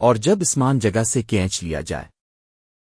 اور جب اسمان جگہ سے کینچ لیا جائے۔